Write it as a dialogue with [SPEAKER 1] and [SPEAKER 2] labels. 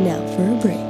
[SPEAKER 1] Now for a break.